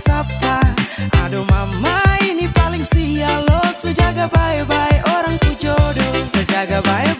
sapa. Aduh mama ini paling sial Lo. Sejaga bye-bye orangku jodoh. Sejaga bye-bye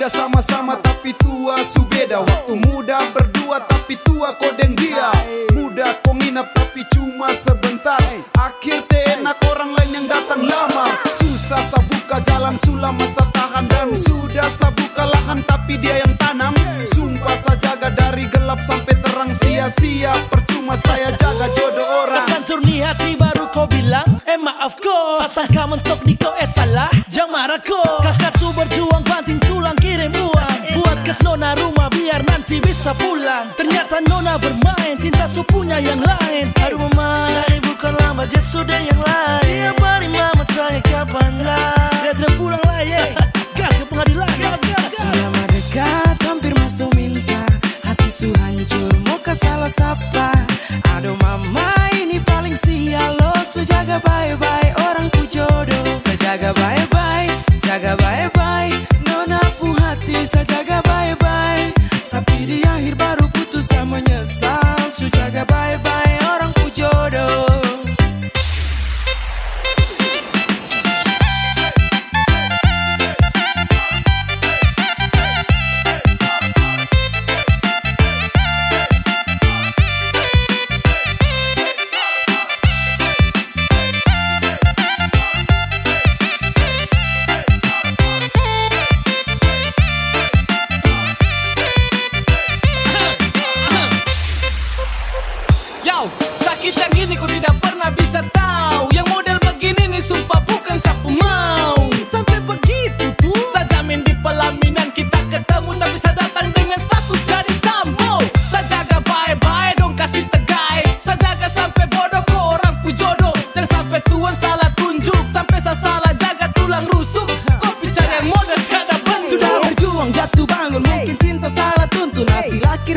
Muda sama-sama tapi tua subeda Waktu muda berdua tapi tua kodeng dia. Muda kau nginap tapi cuma sebentar. Akhir enak orang lain yang datang lama. Susah sabuka jalan sulam masa tahan. Dan sudah sabuka lahan tapi dia yang tanam. Sumpah saya jaga dari gelap sampai terang. Sia-sia Percuma saya jaga jodoh orang. Kesancur ni hati baru kau bilang Eh maaf ko Sasangka mentok di kau eh salah? Jangan marah ko pulang. Ternyata nona bermain Cinta su punya yang lain. Aduh mama. Saya bukan lama dia sudah yang lain. Tiap hari mama tanya kapan lah Dia tidak pulang lah ya Gas ke pengadilan. Gas gas Sudah mendekat hampir masuk minta. Hati su hancur muka salah sapa. Aduh mama ini paling sial lo Su jaga baik-baik orang ku jodoh. Saya jaga baik-baik, jaga baik-baik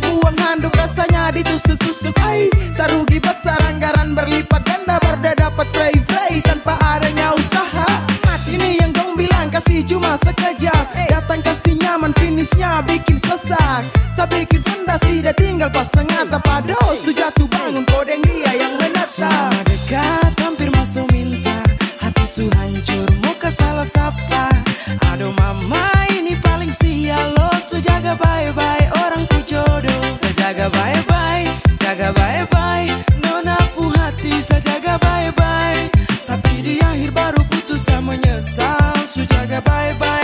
Hasil akhir buang handuk rasanya ditusuk-tusuk. Hai, Sarugi besar anggaran berlipat ganda Berda dapat frey-frey tanpa adanya usaha ini yang dong bilang kasih cuma sekejap Datang kasih nyaman finishnya bikin sesak. Saya bikin fondasi dia tinggal pasang atap Aduh su jatuh bangun kodeng dia yang menatap Sudah dekat hampir masuk minta. Hati su hancur muka salah sapa. Aduh mama ini paling sial lo. Su jaga baik-baik orang ku jodoh bye.